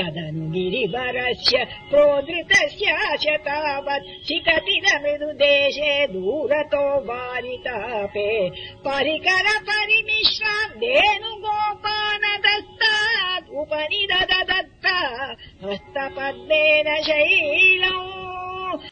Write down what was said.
तदनु गिरिवरस्य प्रोदृतस्य च तावत् शिकटिनमिदु मृदुदेशे दूरतो वारितापे। परिकर परिमिश्राब्धेनु गोपानदस्तात् उपनिदत्ता हस्तपद्मेन शयी